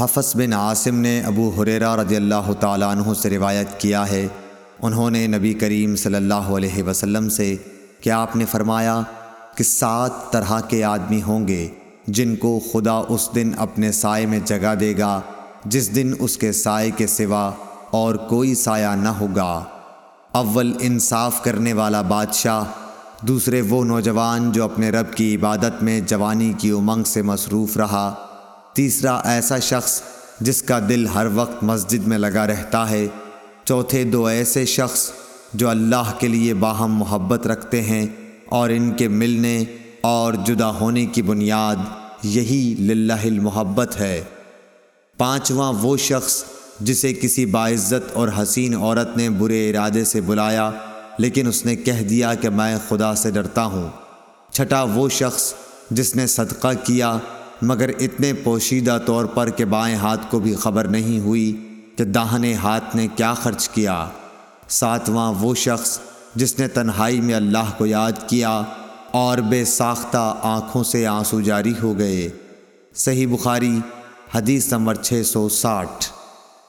حفظ بن عاصم نے ابو حریرہ رضی اللہ تعالیٰ عنہ سے روایت کیا ہے۔ انہوں نے نبی کریم صلی اللہ علیہ وسلم سے کہ آپ نے فرمایا کہ سات طرح کے آدمی ہوں گے جن کو خدا اس دن اپنے سائے میں جگہ دے گا، جس دن اس کے سائے کے سوا اور کوئی سایہ نہ ہوگا۔ اول انصاف کرنے والا بادشاہ، دوسرے وہ نوجوان جو اپنے رب کی عبادت میں جوانی کی امنگ سے مصروف رہا۔ تیسرا ایسا شخص جس کا دل ہر وقت مسجد میں لگا رہتا ہے۔ چوتھے دو ایسے شخص جو اللہ کے لیے باہم محبت رکھتے ہیں اور ان کے ملنے اور جدا ہونے کی بنیاد یہی للہ المحبت ہے۔ پانچواں وہ شخص جسے کسی باعزت اور حسین عورت نے برے ارادے سے بلایا، لیکن اس نے کہہ دیا کہ میں خدا سے ڈرتا ہوں۔ چھٹا وہ شخص جس نے صدقہ کیا مگر اتنے پوشیدہ طور پر کہ بائیں ہاتھ کو بھی خبر نہیں ہوئی کہ داہنے ہاتھ نے کیا خرچ کیا۔ ساتواں وہ شخص جس نے تنہائی میں اللہ کو یاد کیا اور بے ساختہ آنکھوں سے آنسو جاری ہو گئے۔ صحیح بخاری، حدیث نمبر چھ سو ساٹھ۔